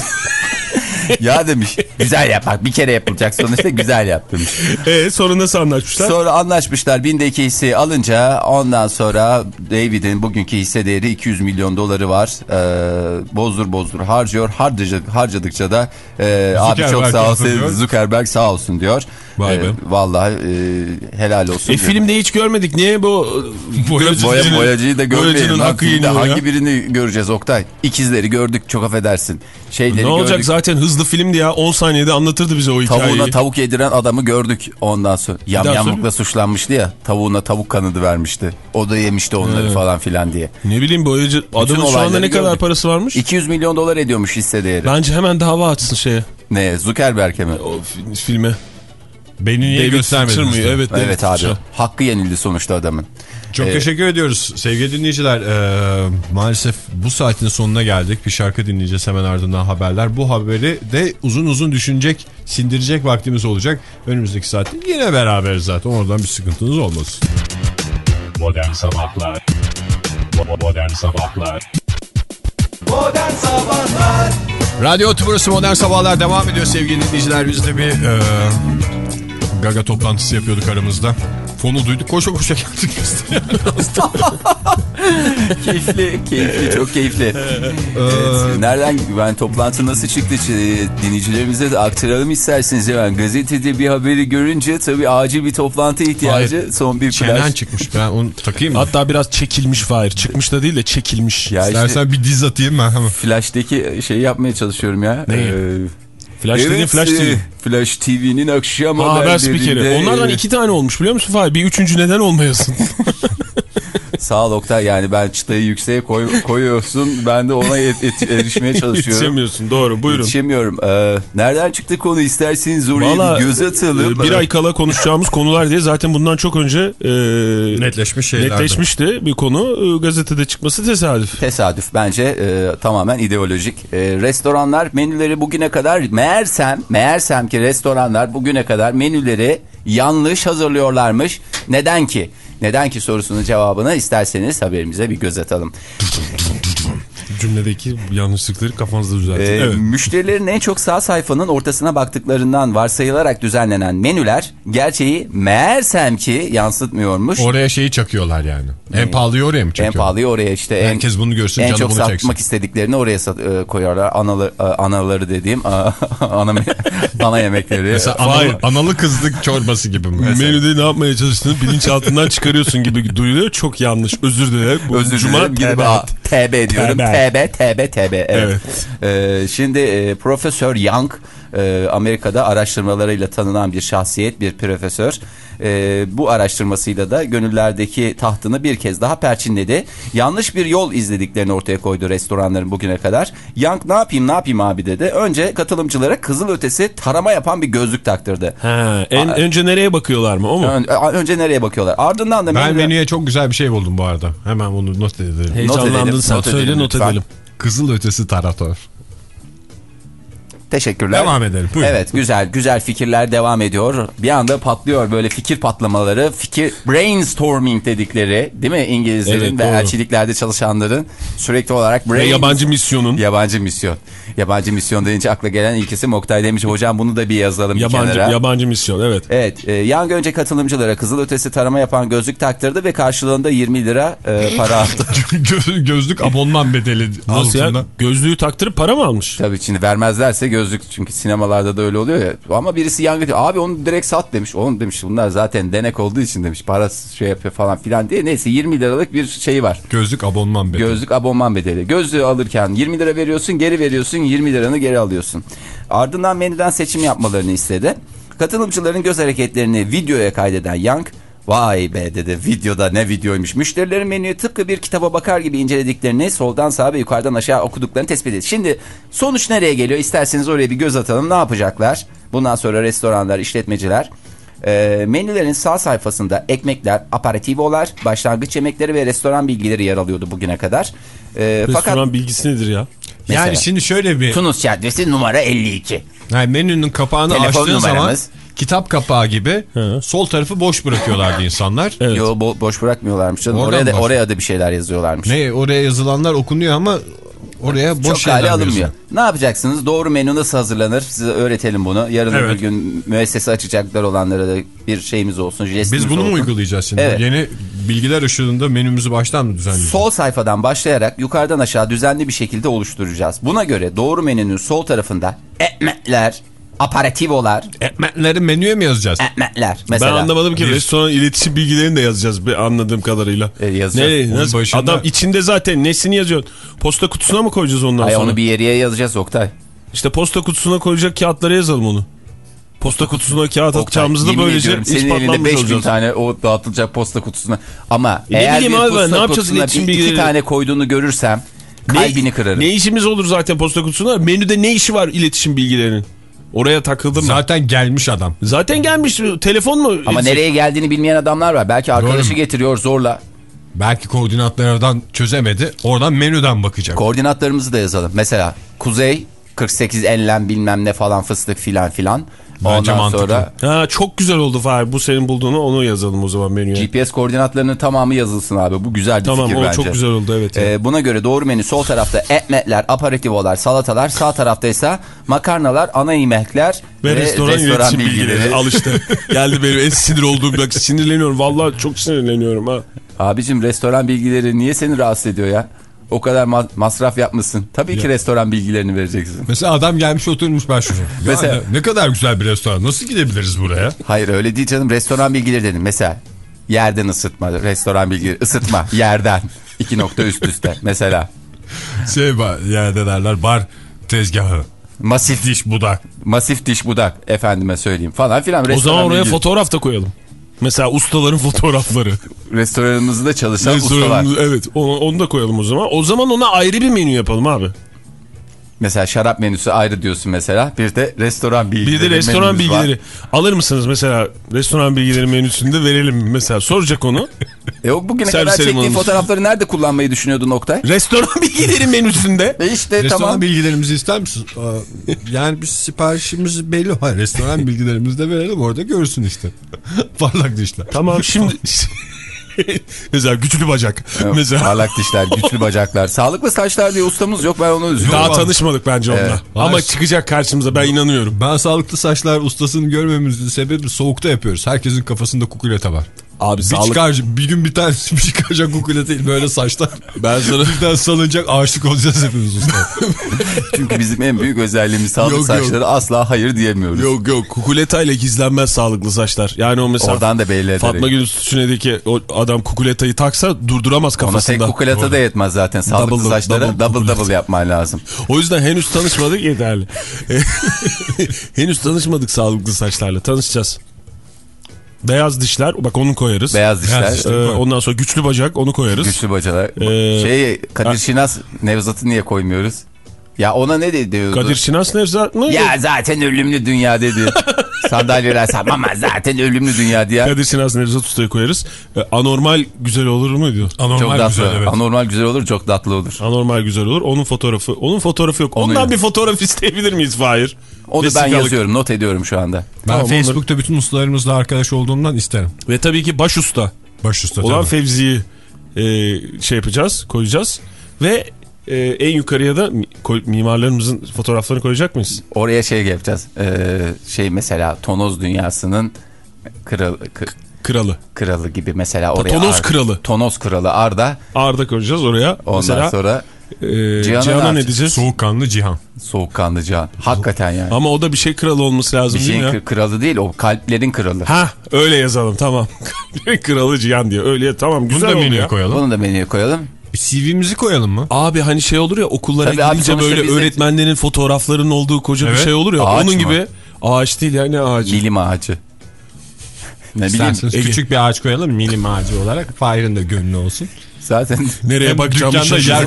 ya demiş. Güzel yap bak bir kere yapılacak sonuçta güzel yap demiş. e, sonra nasıl anlaşmışlar? Sonra anlaşmışlar binde iki hisseyi alınca ondan sonra David'in bugünkü hisse değeri 200 milyon doları var. Ee, bozdur bozdur harcıyor. Harcadık, harcadıkça da e, abi çok sağ olsun. Zuckerberg sağ olsun diyor. Vay be. vallahi e, helal olsun. E diyor. filmde hiç görmedik. Niye bu Boyacı- Boya, boyacıyı da görmeyelim. Ya. Hangi birini göreceğiz Oktay? İkizleri gördük çok affedersin. Şeyleri Ne olacak gördük. zaten hızlı filmdi ya 10 saniyede anlatırdı bize o hikayeyi. Tavuğuna tavuk yediren adamı gördük ondan sonra. Yamyamlıkla söyle. suçlanmıştı ya. Tavuğuna tavuk kanadı vermişti. O da yemişti onları Evet. falan filan diye. Ne bileyim boyacı adamın şu anda ne kadar gördük. parası varmış? 200 milyon dolar ediyormuş hisse değeri. Bence hemen dava açsın şeye Ne Zuckerberg'e mi? o fi- filme. Beni niye David diyor. Evet, Evet David abi. Hakkı yenildi sonuçta adamın. Çok Ee, teşekkür ediyoruz sevgili dinleyiciler. Ee, maalesef bu saatin sonuna geldik. Bir şarkı dinleyeceğiz hemen ardından haberler. Bu haberi de uzun uzun düşünecek, sindirecek vaktimiz olacak. Önümüzdeki saatte yine beraberiz zaten. Oradan bir sıkıntınız olmasın. Modern Sabahlar Modern Sabahlar Radyo Tümrüsü Modern Sabahlar devam ediyor sevgili dinleyiciler. Biz de bir e, gaga toplantısı yapıyorduk aramızda. Fonu duyduk koşa koşa geldik biz de. keyifli, keyifli, çok keyifli. Evet, nereden ben toplantı nasıl çıktı dinleyicilerimize de aktaralım isterseniz hemen. Gazetede bir haberi görünce tabii acil bir toplantı ihtiyacı. Hayır. Son bir Çenen flash. çıkmış. Ben onu takayım mı? Hatta biraz çekilmiş Fahir. Çıkmış da değil de çekilmiş. Ya işte İstersen bir diz atayım ben hemen. Flash'teki şeyi yapmaya çalışıyorum ya. Neyi? Ee, Flash evet, Flash e, TV. Flash TV'nin akşam Aa, haber haberlerinde. spikeri. Onlardan e, iki tane olmuş biliyor musun Fahir? Bir üçüncü neden olmayasın? Sağ ol Oktay yani ben çıtayı yükseğe koy, koyuyorsun. Ben de ona et, et- erişmeye çalışıyorum. Yetişemiyorsun doğru buyurun. Yetişemiyorum. Ee, nereden çıktı konu isterseniz oraya Valla bir göz atalım. e, bir ay kala konuşacağımız konular diye zaten bundan çok önce e, Netleşmiş şeylerdi. netleşmişti bir konu. E, gazetede çıkması tesadüf. Tesadüf bence e, tamamen ideolojik. E, restoranlar menüleri bugüne kadar meğersem, meğersem ki restoranlar bugüne kadar menüleri yanlış hazırlıyorlarmış. Neden ki? Neden ki sorusunun cevabını isterseniz haberimize bir göz atalım. cümledeki yanlışlıkları kafanızda düzeltin. Ee, evet. Müşterilerin en çok sağ sayfanın ortasına baktıklarından varsayılarak düzenlenen menüler gerçeği meğersem ki yansıtmıyormuş. Oraya şeyi çakıyorlar yani. En pahalıyı oraya mı en çakıyorlar? pahalıyı oraya işte. En, Herkes bunu görsün, En canı çok bunu satmak çeksin. istediklerini oraya sat- e, koyarlar. Analı, e, anaları dediğim ana, ana yemekleri. Mesela analı, analı kızlık çorbası gibi mi? Mesela. Menüde ne yapmaya çalıştığını bilinçaltından çıkarıyorsun gibi duyuluyor. Çok yanlış. Özür dilerim. Bu Özür Cuma dilerim. Gidip tebe diyorum. Tebe. TB, TB, TB. Evet. Ee, şimdi e, Profesör Young e, Amerika'da araştırmalarıyla tanınan bir şahsiyet, bir profesör. E, bu araştırmasıyla da gönüllerdeki tahtını bir kez daha perçinledi. Yanlış bir yol izlediklerini ortaya koydu restoranların bugüne kadar. Young ne yapayım ne yapayım abi dedi. Önce katılımcılara kızıl ötesi tarama yapan bir gözlük taktırdı. Ha, en, Aa. önce nereye bakıyorlar mı o mu? Ön- önce nereye bakıyorlar? Ardından da Ben menüde- menüye çok güzel bir şey buldum bu arada. Hemen bunu not edelim. Heyecanlandın edelim, sen. not Söyle edelim not lütfen. edelim. Kızıl ötesi tarator. Teşekkürler. Devam edelim, buyurun. Evet güzel güzel fikirler devam ediyor. Bir anda patlıyor böyle fikir patlamaları. Fikir brainstorming dedikleri değil mi İngilizlerin Evet, ve doğru. elçiliklerde çalışanların sürekli olarak Ve brain... yabancı misyonun. Yabancı misyon. Yabancı misyon deyince akla gelen ilkisi Oktay demiş hocam bunu da bir yazalım bir Yabancı, kenara. yabancı misyon evet. Evet, e, Yang önce katılımcılara kızıl ötesi tarama yapan gözlük taktırdı ve karşılığında 20 lira e, para aldı. Gö- Gözlük abonman bedeli Nasıl ya? Gözlüğü taktırıp para mı almış? Tabii şimdi vermezlerse gözlük çünkü sinemalarda da öyle oluyor ya. Ama birisi Yang diyor abi onu direkt sat demiş. Oğlum demiş bunlar zaten denek olduğu için demiş para şey yapıyor falan filan diye. Neyse 20 liralık bir şey var. Gözlük abonman bedeli. Gözlük abonman bedeli. Gözlüğü alırken 20 lira veriyorsun geri veriyorsun 20 liranı geri alıyorsun. Ardından menüden seçim yapmalarını istedi. Katılımcıların göz hareketlerini videoya kaydeden Young Vay be dedi videoda ne videoymuş. Müşterilerin menüyü tıpkı bir kitaba bakar gibi incelediklerini soldan sağa ve yukarıdan aşağı okuduklarını tespit etti. Şimdi sonuç nereye geliyor? İsterseniz oraya bir göz atalım. Ne yapacaklar? Bundan sonra restoranlar, işletmeciler e, menülerin sağ sayfasında ekmekler, aperitivolar, başlangıç yemekleri ve restoran bilgileri yer alıyordu bugüne kadar. E, Restoran fakat bilgisi nedir ya? Mesela. Yani şimdi şöyle bir Tunus Caddesi numara 52. yani menünün kapağını Telefon açtığın zaman numaramız. kitap kapağı gibi Hı. sol tarafı boş bırakıyorlardı insanlar. Evet. Yo bo- boş bırakmıyorlarmış canım. Oradan Oraya da, oraya da bir şeyler yazıyorlarmış. Ne oraya yazılanlar okunuyor ama oraya boş Çok hale alınmıyor. Ne yapacaksınız? Doğru menü nasıl hazırlanır? Size öğretelim bunu. Yarın Evet. öbür gün müessese açacaklar olanlara da bir şeyimiz olsun. Biz bunu mu olsun. uygulayacağız şimdi? Evet. Yeni bilgiler ışığında menümüzü baştan mı düzenleyeceğiz? Sol sayfadan başlayarak yukarıdan aşağı düzenli bir şekilde oluşturacağız. Buna göre doğru menünün sol tarafında ekmekler, aperitivolar, Ekmekleri menüye mi yazacağız? ekmekler mesela. Ben anlamadım ki restoran iletişim bilgilerini de yazacağız bir anladığım kadarıyla. E, yazacağız. Ne, nasıl? başında- Adam içinde zaten nesini yazıyor? Posta kutusuna mı koyacağız ondan Ay sonra? onu bir yere yazacağız Oktay. İşte posta kutusuna koyacak kağıtlara yazalım onu. Posta kutusuna kağıt Oktay, atacağımızda yemin böylece ediyorum senin ispatlanmış 5000 olacağız. tane o dağıtılacak posta kutusuna. Ama E ne eğer bir abi ben, posta ne yapacağız kutusuna iletişim bir, iki tane koyduğunu görürsem kalbini kırarım. Ne işimiz olur zaten posta kutusuna? Menüde ne işi var iletişim bilgilerinin? Oraya takıldım ben. Zaten gelmiş adam. Zaten gelmiş telefon mu? Ama nereye geldiğini bilmeyen adamlar var. Belki arkadaşı Doğru. getiriyor zorla. Belki koordinatlardan çözemedi. Oradan menüden bakacak. Koordinatlarımızı da yazalım. Mesela kuzey 48 enlem bilmem ne falan fıstık filan filan. Bence Ondan mantıklı. sonra Ha, çok güzel oldu Fahir. Bu senin bulduğunu onu yazalım o zaman menüye. GPS koordinatlarının tamamı yazılsın abi. Bu güzel bir Tamam fikir o bence. çok güzel oldu evet. Ee, buna göre doğru menü sol tarafta ekmekler, aperitivolar, salatalar. Sağ tarafta ise makarnalar, ana yemekler Ve, restoran, iletişim bilgileri. Al işte. Geldi benim en sinir olduğum bak sinirleniyorum. Vallahi çok sinirleniyorum ha. Abicim restoran bilgileri niye seni rahatsız ediyor ya? O kadar ma- masraf yapmışsın. Tabii ki restoran bilgilerini vereceksin. Mesela adam gelmiş oturmuş başvuru. Mesela- Ya ne kadar güzel bir restoran. Nasıl gidebiliriz buraya? Hayır öyle değil canım. Restoran bilgileri dedim. Mesela yerden ısıtma. Restoran bilgileri. ısıtma yerden. İki nokta üst üste. Mesela Şey var yerde derler bar tezgahı. masif Diş budak. masif diş budak efendime söyleyeyim falan filan. O zaman oraya bilgi- fotoğraf da koyalım. Mesela ustaların fotoğrafları. Restoranımızda çalışan ustalar. Evet onu, onu da koyalım o zaman. O zaman ona ayrı bir menü yapalım abi. Mesela şarap menüsü ayrı diyorsun mesela. Bir de restoran bilgileri. Bir de restoran menümüz var. bilgileri. Alır mısınız mesela restoran bilgileri menüsünde verelim mesela soracak onu. E o bugüne Servis kadar çektiğin elemanımız. fotoğrafları nerede kullanmayı düşünüyordun Oktay? restoran bilgileri menüsünde. E işte Restoran tamam. bilgilerimizi ister misin? Yani biz siparişimiz belli var. Restoran bilgilerimizi de verelim orada görsün işte. Parlak dişler. Tamam şimdi Mesela güçlü bacak. Mesela. Parlak dişler, güçlü bacaklar. Sağlıklı saçlar diye ustamız yok ben onu üzülüyorum. Daha tanışmadık bence onunla. Evet. Ama Hayır. çıkacak karşımıza ben inanıyorum. Ben sağlıklı saçlar ustasını görmemizin sebebi soğukta yapıyoruz. Herkesin kafasında kukuleta var. Abi Bir, sağlık... çıkar, bir gün bir tanesi bir çıkaracak kukuleta değil böyle saçlar. Ben sana... Birden salınacak aşık olacağız hepimiz usta. Çünkü bizim en büyük özelliğimiz sağlık Yok, yok. saçları asla hayır diyemiyoruz. Yok yok kukuleta ile gizlenmez sağlıklı saçlar. Yani o mesela Oradan da belli ederek. Fatma Gül Tüçüne'deki o adam kukuletayı taksa durduramaz Ona tek kafasında. kukulata da yetmez zaten. Sağlıklı Double- saçlara double double double, kukulata. yapman lazım. O yüzden henüz tanışmadık yeterli. henüz tanışmadık sağlıklı saçlarla. Tanışacağız. Beyaz dişler bak onu koyarız. Beyaz dişler. Beyaz dişler. Ee, ondan sonra güçlü bacak onu koyarız. Güçlü bacalar. Ee, şey Kadir Şinas Nevzat'ı niye koymuyoruz? Ya ona ne de diyordu? Kadir Şinas Nevzat mı? Ya zaten ölümlü dünya dedi. Sandalyeler ama zaten ölümlü dünya diye. Kadir Şinas Nevzat Usta'yı koyarız. Ee, anormal güzel olur muydu? Çok Anormal tatlı. güzel evet. Anormal güzel olur, çok tatlı olur. Anormal güzel olur. Onun fotoğrafı. Onun fotoğrafı yok. Onu Ondan yok. bir fotoğraf isteyebilir miyiz Fahir? Onu ben Vesikalık. yazıyorum, not ediyorum şu anda. Ben Tamam, Facebook'ta bütün ustalarımızla arkadaş olduğumdan isterim. Ve tabii ki baş usta Baş usta olan tabii. Fevzi'yi e, şey yapacağız, koyacağız. Ve e, en yukarıya da mimarlarımızın fotoğraflarını koyacak mıyız? Oraya şey yapacağız. Ee, şey mesela tonoz dünyasının kral, kı- Kralı. kralı gibi mesela oraya. tonoz Arda- kralı. Tonoz kralı Arda. Arda koyacağız oraya. Ondan Mesela sonra e, Cihan'a Cihan'a, ne diyeceğiz? Soğukkanlı Cihan. soğukkanlı Cihan. Hakikaten yani. Ama o da bir şey kralı olması lazım Bir değil şeyin mi ya? kı- kralı değil o kalplerin kralı. Ha öyle yazalım tamam. kralı Cihan diye öyle tamam Bunu güzel da oldu menüye ya. koyalım. Bunu da menüye koyalım. Bir CV'mizi koyalım mı? Abi hani şey olur ya okullara Tabii abi, gidince böyle biz de- öğretmenlerin fotoğraflarının olduğu koca bir Evet. şey olur ya. Ağaç onun mı? gibi ağaç değil ya ne ağacı. Bilim ağacı. Ne bileyim küçük bir ağaç koyalım milim ağacı olarak. Fahir'in de gönlü olsun. zaten Nereye bakacağımı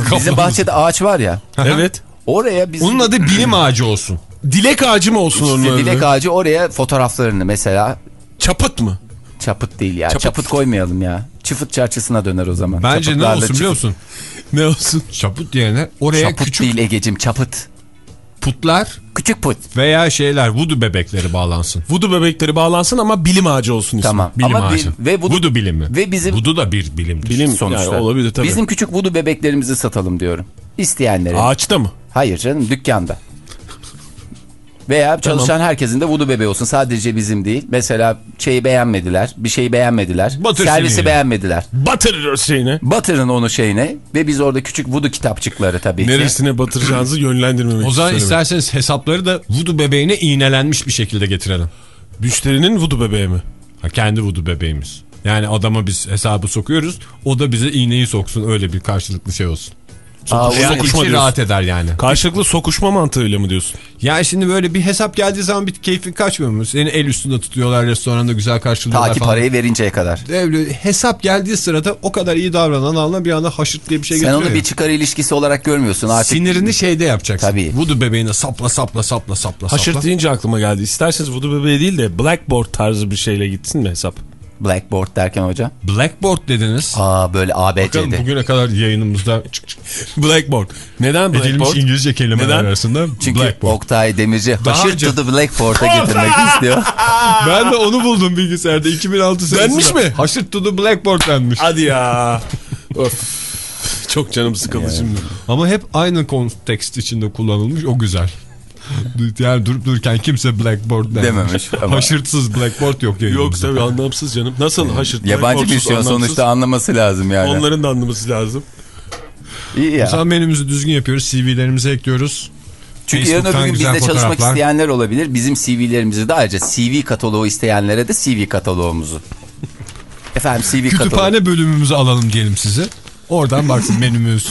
kap- bizim bahçede ağaç var ya. Evet. Oraya bizim Onun adı bilim ağacı olsun. Dilek ağacı mı olsun onun işte adı? dilek ağacı oraya fotoğraflarını mesela Çapıt mı? çapıt değil ya. Çapıt. Çapıt, koymayalım ya. Çıfıt çarşısına döner o zaman. Bence ne olsun biliyor çıfıt. musun? Ne olsun? Çaput diyene oraya Çaput küçük değil Egecim çapıt. putlar Küçük put. veya şeyler vudu bebekleri bağlansın. Vudu bebekleri bağlansın ama bilim ağacı olsun ismi. Tamam. Bilim Ama ağacı. ve vudu, Vudu bilimi. ve bizim Vudu da bir bilimdir. Bilim sonuçta. yani olabilir tabii. Bizim küçük vudu bebeklerimizi satalım diyorum. İsteyenlere. Ağaçta mı? Hayır canım dükkanda. Veya çalışan herkesin de vudu bebeği olsun. Sadece bizim değil. Mesela şeyi beğenmediler. Bir şeyi beğenmediler. Batır Servisi seni. beğenmediler. Batırır şeyine. Batırın onu şeyine. Ve biz orada küçük vudu kitapçıkları tabii ki. Neresine batıracağınızı yönlendirmemek O zaman isterseniz hesapları da vudu bebeğine iğnelenmiş bir şekilde getirelim. Müşterinin vudu bebeği mi? Ha, kendi vudu bebeğimiz. Yani adama biz hesabı sokuyoruz. O da bize iğneyi soksun. Öyle bir karşılıklı şey olsun. Aa, Yani sokuşma içi rahat eder yani. Karşılıklı sokuşma mantığıyla mı diyorsun? Ya şimdi böyle bir hesap geldiği zaman bir keyfin kaçmıyor mu? Seni el üstünde tutuyorlar restoranda güzel karşılıyorlar Ta ki falan. parayı verinceye kadar. Öyle hesap geldiği sırada o kadar iyi davranan alına bir anda haşırt diye bir şey Sen getiriyor. onu bir çıkar ilişkisi olarak görmüyorsun artık. Sinirini şeyde yapacaksın. Tabii. Vudu bebeğine sapla sapla sapla sapla Haşırt sapla. deyince aklıma geldi. İsterseniz vudu bebeği değil de blackboard tarzı bir şeyle gitsin mi hesap? Blackboard derken hocam. Blackboard dediniz. Aa böyle Bakalım ABC'de. bugüne kadar yayınımızda çık çık Blackboard. Neden edilmiş blackboard? İngilizce kelimeler Neden? arasında Çünkü Blackboard. Oktay Demirci Daha haşır önce- the Blackboard'a getirmek istiyor. ben de onu buldum bilgisayarda 2006 senesinde. Denmiş mi? Haşır the Blackboard denmiş. Hadi ya. of. Çok canım sıkıldı şimdi. Ama hep aynı kontekst içinde kullanılmış o güzel. yani durup dururken kimse Blackboard dememiş. Dememiş ama- Haşırtsız Blackboard yok Yok yayınımızda. tabii anlamsız canım. Nasıl haşırt? Yabancı misyon anlamsız? sonuçta anlaması lazım yani. Onların da anlaması lazım. İyi O ya. zaman menümüzü düzgün yapıyoruz. CV'lerimizi ekliyoruz. Çünkü yarın öbür gün bizde çalışmak isteyenler olabilir. Bizim CV'lerimizi de ayrıca CV kataloğu isteyenlere de CV kataloğumuzu. Efendim CV kataloğu. Kütüphane bölümümüzü alalım diyelim size. Oradan baksın menümüz,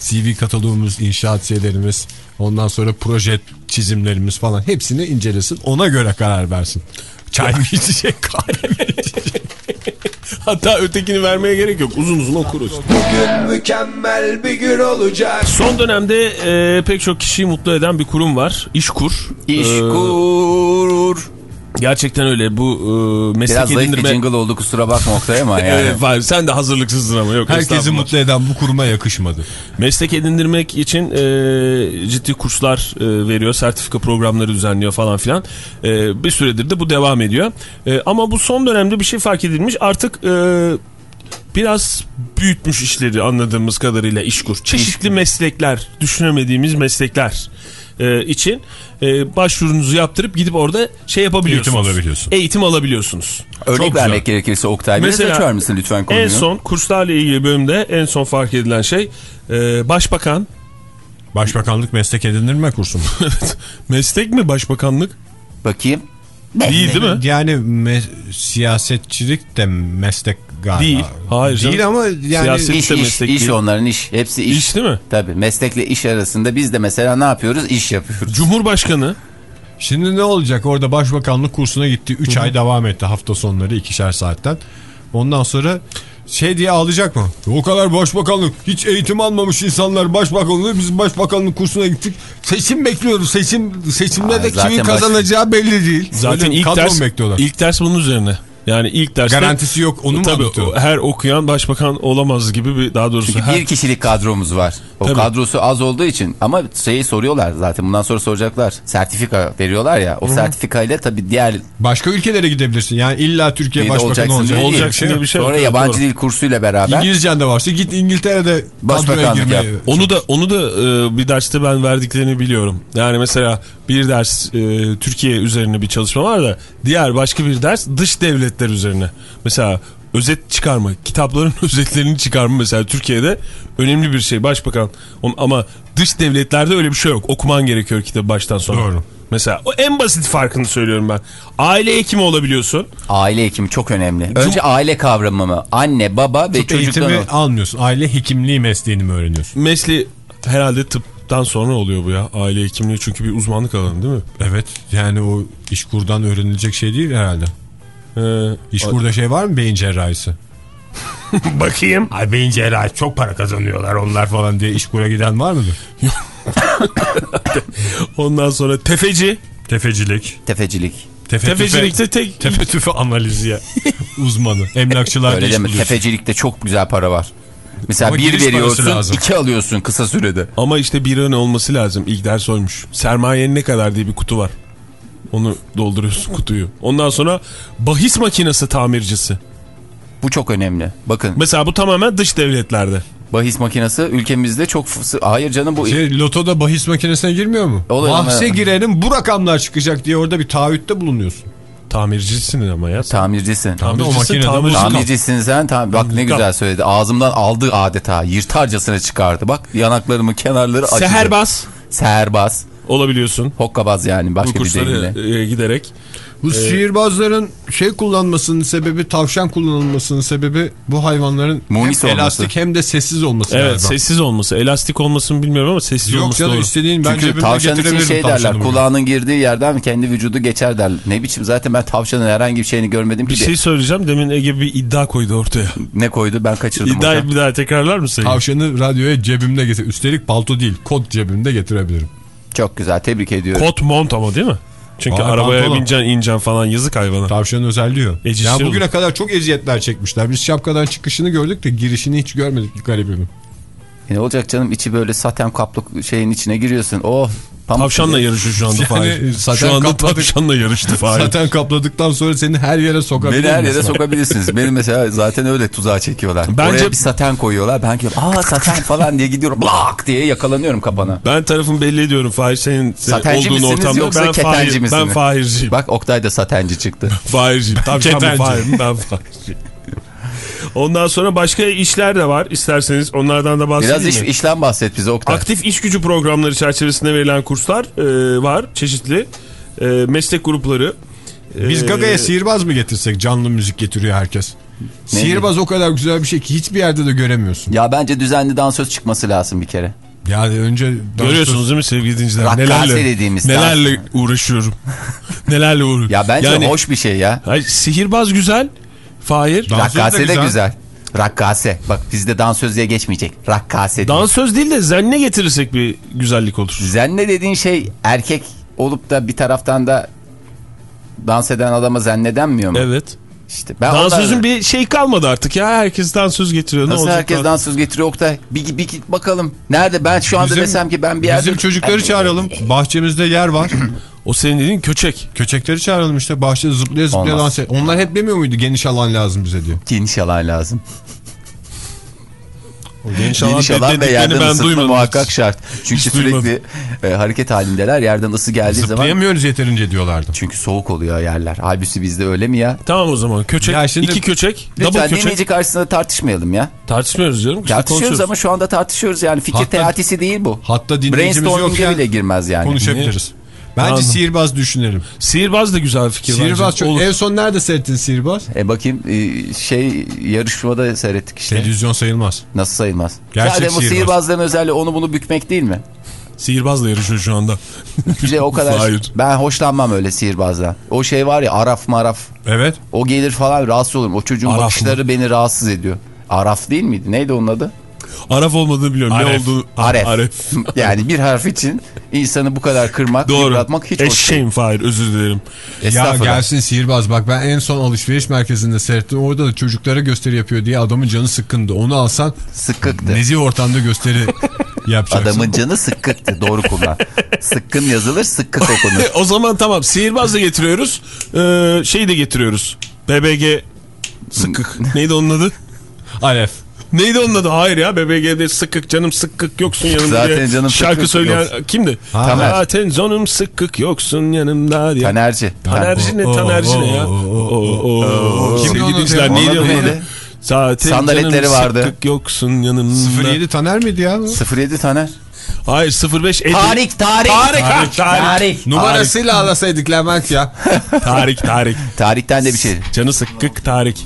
CV kataloğumuz, inşaat şeylerimiz, ondan sonra proje çizimlerimiz falan hepsini incelesin. Ona göre karar versin. Çay mı içecek, kahve mi içecek? Hatta ötekini vermeye gerek yok. Uzun uzun okuruz. Bugün mükemmel bir gün olacak. Son dönemde e, pek çok kişiyi mutlu eden bir kurum var. İşkur. İş Ee. Gerçekten öyle. Bu e, meslek Biraz zayıf bir edindirme... jingle oldu kusura bakma Oktay ama yani. Evet, var. Sen de hazırlıksızdın ama yok. Herkesi mutlu eden bu kuruma yakışmadı. Meslek edindirmek için e, ciddi kurslar e, veriyor. Sertifika programları düzenliyor falan filan. E, bir süredir de bu devam ediyor. E, ama bu son dönemde bir şey fark edilmiş. Artık e, biraz büyütmüş işleri anladığımız kadarıyla işkur. Çeşitli meslekler, düşünemediğimiz meslekler e, için e, başvurunuzu yaptırıp gidip orada şey yapabiliyorsunuz. Eğitim alabiliyorsun. Eğitim alabiliyorsunuz. Örnek Çok vermek güzel. gerekirse Oktay biraz Mesela açar mısın lütfen konuyu? En son kurslarla ilgili bölümde en son fark edilen şey e, başbakan Başbakanlık meslek edinir mi kursu mu? Evet. meslek mi başbakanlık? Bakayım. Değil değil mi? Yani me- siyasetçilik de meslek galiba. Değil. Hayır canım. Değil ama yani Siyaset- İş de iş, meslek iş onların iş. Hepsi iş. İş değil mi? Tabii meslekle iş arasında biz de mesela ne yapıyoruz? İş yapıyoruz. Cumhurbaşkanı Şimdi ne olacak? Orada başbakanlık kursuna gitti. 3 ay devam etti hafta sonları ikişer saatten. Ondan sonra şey diye ağlayacak mı? O kadar başbakanlık hiç eğitim almamış insanlar başbakanlığı biz başbakanlık kursuna gittik. Seçim bekliyoruz. Seçim seçimde Aa, de kimin baş- kazanacağı belli değil. zaten Öyle ilk ders bekliyorlar. ilk ders bunun üzerine. Yani ilk derste Garantisi yok onu mu Tabii anlatıyor? her okuyan başbakan olamaz gibi bir daha doğrusu Çünkü her, bir kişilik kadromuz var. O Tabii. kadrosu az olduğu için ama şeyi soruyorlar zaten bundan sonra soracaklar. Sertifika veriyorlar ya. O sertifikayla tabii diğer Başka ülkelere gidebilirsin. Yani illa Türkiye başbakanı olacak. değil. Olacaksın diye bir şey sonra yabancı doğru. dil kursuyla beraber İngilizcen de varsa git İngiltere'de Başbakanlık yap. Onu da onu da e, bir derste ben verdiklerini biliyorum. Yani mesela bir ders e, Türkiye üzerine bir çalışma var da diğer başka bir ders dış devletler üzerine. Mesela özet çıkarma, kitapların özetlerini çıkarma mesela Türkiye'de önemli bir şey başbakan. Ama dış devletlerde öyle bir şey yok. Okuman gerekiyor kitabı baştan sona. Doğru. Mesela o en basit farkını söylüyorum ben. Aile hekimi olabiliyorsun. aile hekimi çok önemli. Önce aile kavramı mı? Anne, baba ve Tıp çocukların eğitimi almıyorsun. Aile hekimliği mesleğini mi öğreniyorsun? Mesleği herhalde tıptan sonra oluyor bu ya. Aile hekimliği çünkü bir uzmanlık alanı değil mi? Evet. Yani o işkurdan öğrenilecek şey değil herhalde. Ee, İşkurda şey var mı beyin cerrahisi? bakayım. Ay beyin cerrahi çok para kazanıyorlar onlar falan diye işkura giden var mıdır? Ondan sonra tefeci. Tefecilik. tefecilik. Tefe Tefecilikte tek Tepe tüfe analizi ya. Uzmanı. Emlakçılar Öyle iş deme. Tefecilikte çok güzel para var. Mesela Ama bir veriyorsun, lazım. iki alıyorsun kısa sürede. ama işte bir an olması lazım. İlk ders oymuş. Sermayenin ne kadar diye bir kutu var. Onu dolduruyorsun kutuyu. Ondan sonra bahis makinesi tamircisi. Bu çok önemli. Bakın Mesela bu tamamen dış devletlerde. bahis makinesi ülkemizde çok... Hayır canım bu... Şey, lotoda bahis makinesine girmiyor mu? Bahse girenin bu rakamlar çıkacak diye orada bir taahhütte bulunuyorsun. Tamircisin ama ya. Tamircisin. Tamircisin, makinede tamirci bu- kap. Tamircisin sen. Tam, bak ne güzel söyledi. Ağzımdan aldı adeta. Yırtarcasına çıkardı. Bak yanaklarımın kenarları acıdı. Seherbaz Seherbaz. olabiliyorsun. Hokkabaz yani başka bir deyimle. e, giderek. Bu sihirbazların şey kullanmasının sebebi tavşan kullanılmasının sebebi bu hayvanların Munis hem olması. elastik hem de sessiz olması Evet galiba. sessiz olması. Elastik olmasını bilmiyorum ama sessiz Yok olması canım doğru. istediğin ben Çünkü tavşan için getirebilirim şey derler. Kulağının girdiği yerden kendi vücudu geçer derler. Ne biçim zaten ben tavşanın herhangi bir şeyini görmedim Bir ki. şey söyleyeceğim. Demin Ege bir iddia koydu ortaya. Ne koydu ben kaçırdım. İddiayı hocam. bir daha tekrarlar mısın? Tavşanı radyoya cebimde getir. Üstelik palto değil kot cebimde getirebilirim. Çok güzel tebrik ediyorum. Kot mont ama değil mi? Çünkü Aa, arabaya pantolon. bineceksin ineceksin falan yazık hayvana. Tavşanın özelliği o. Ecişli ya bugüne olur. kadar çok eziyetler çekmişler. Biz şapkadan çıkışını gördük de girişini hiç görmedik garibimi. E ne olacak canım içi böyle saten kaplı şeyin içine giriyorsun. Oh. pamuk Tavşanla gibi. yarışıyor şu anda Yani Fahir. zaten Şu anda kapladık. tavşanla yarıştı Fahir. Zaten kapladıktan sonra seni her yere sokabilir Beni her yere sokabilirsiniz. Beni mesela zaten öyle tuzağa çekiyorlar. Bence- Oraya bir saten koyuyorlar. Ben gidiyorum aa saten falan diye gidiyorum. Blak diye yakalanıyorum kapana. Ben tarafımı belli ediyorum Fahir senin Satenci olduğun ortamda. yoksa ben ketenci Fahir? Ben Fahirciyim. Bak Oktay da satenci çıktı. Fahirciyim. Tavşan mı. Fahir mi? Ben Fahirciyim. Ondan sonra başka işler de var. İsterseniz onlardan da bahsedeyim Biraz iş, mi? işlem bahset bize Oktay. Aktif iş gücü programları çerçevesinde verilen kurslar e, var. Çeşitli e, meslek grupları. Biz E, Gaga'ya sihirbaz mı getirsek? Canlı müzik getiriyor herkes. Sihirbaz o kadar güzel bir şey ki hiçbir yerde de göremiyorsun. Ya bence düzenli dansöz çıkması lazım bir kere. Yani önce Görüyorsunuz değil mi sevgili dinleyiciler? Rakkase Nelerle, dediğimiz nelerle uğraşıyorum. nelerle uğraşıyorum. Ya bence Yani- hoş bir şey ya. Hayır, sihirbaz güzel. Fahir. Rakkase de güzel. güzel. Rakkase. Bak bizde dansöz diye geçmeyecek. Rakkase. diye. Dansöz değil de zenne getirirsek bir güzellik olur. Zenne dediğin şey erkek olup da bir taraftan da dans eden adama zennedenmiyor mu? Evet. İşte ben Dansözün onlarla- bir şey kalmadı artık ya. Herkes dansöz getiriyor. Ne Nasıl olacak herkes lan? dansöz getiriyor Oktay? Bir, bir git bakalım. Nerede? Ben şu anda Bizim- desem ki ben bir yerde... Bizim çocukları çağıralım. Bahçemizde yer var. O senin dediğin köçek. Köçekleri çağıralım işte. Bahçede zıplaya zıplaya Olmaz. dans et. Onlar hep demiyor muydu geniş alan lazım bize diyor. Geniş alan lazım. Geniş alan, Geniş alan ve yerden ben ısıtma duymadım. muhakkak şart. Çünkü Hiç sürekli duymadım. e, hareket halindeler. Yerden ısı geldiği zaman Zıplayamıyoruz yeterince diyorlardı. çünkü soğuk oluyor yerler. Halbuki bizde öyle mi ya? Tamam o zaman köçek. Ya şimdi- iki köçek. double Lütfen köçek. dinleyici karşısında tartışmayalım ya. Tartışmıyoruz canım. işte Tartışıyoruz ama şu anda tartışıyoruz yani fikir Hatta- teatisi değil bu. Hatta dinleyicimiz Brainstorming'e yokken bile girmez yani. konuşabiliriz. Bence Anladım. sihirbaz düşünelim. Sihirbaz da güzel fikir Sihirbaz bence. çok... Olur. En son nerede seyrettin sihirbaz? E bakayım e, şey yarışmada seyrettik işte. Televizyon sayılmaz. Nasıl sayılmaz? Gerçek Sadece bu sihirbaz. sihirbazların özelliği onu bunu bükmek değil mi? Sihirbazla yarışıyor şu anda. İşte o kadar. Hayır. Ben hoşlanmam öyle sihirbazdan. O şey var ya araf maraf. Evet. O gelir falan rahatsız olurum. O çocuğun Araf bakışları beni rahatsız ediyor. Araf değil miydi? Neydi onun adı? Araf olmadığını biliyorum. Ne Aref. olduğunu. Aref. Aref. yani bir harf için insanı bu kadar kırmak, Doğru. yıpratmak hiç hoş değil. Fahir özür dilerim. Ya gelsin sihirbaz. Bak ben en son alışveriş merkezinde seyrettim. Orada da çocuklara gösteri yapıyor diye adamın canı sıkkındı. Onu alsan Sıkkıktı. nezih ortamda gösteri yapacaksın. Adamın canı sıkkıktı. Doğru kullan. Sıkkın yazılır, sıkkık okunur. E, o zaman tamam sihirbaz da getiriyoruz. Ee, şeyi de getiriyoruz. BBG sıkık. Neydi onun adı? Alef. Neydi onun adı? Hayır ya BBG'de sıkık canım sıkık yoksun yanımda Zaten diye canım şarkı sıkık söyleyen yoksun. kimdi? Taner. Zaten canım sıkık yoksun yanımda diye. Tanerci. Tanerci ne? Oo, Tanerci ne ya? Sevgili onun dinleyiciler, neydi Onun adı? Zaten Sandaletleri canım vardı. sıkık yoksun yanımda. 07 Taner miydi ya? 07 Taner. Hayır 05 Edi. Tarık, Tarık. Tarık, Tarık. Tarık. Numarasıyla alasaydık Levent ya. Tarık Tarık. Tarihten de bir şey. Canı sıkık Tarık.